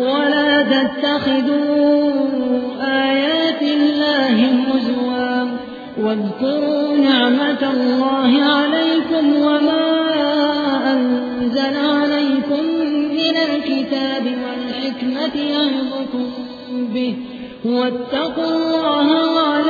ولا تتخذوا آيات الله هزوا. واذكروا نعمة الله عليكم وما أنزل عليكم من الكتاب والحكمة يعظكم به. واتقوا الله واعلموا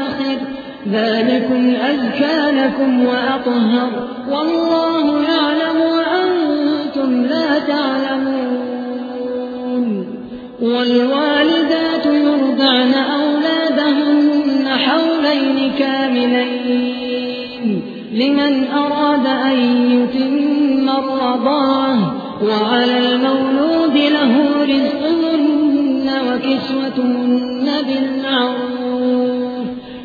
ذلكم أزكى لكم وأطهر والله يعلم وأنتم لا تعلمون والوالدات يرضعن أولادهن حولين كاملين لمن أراد أن يتم الرضاعة وعلى المولود له رزقهن وكسوتهن بالمعروف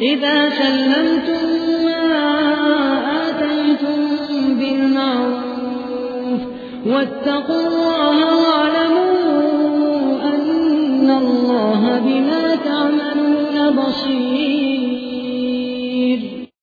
إذا سلمتم ما آتيتم بالمعروف واتقوا الله واعلموا أن الله بما تعملون بصير.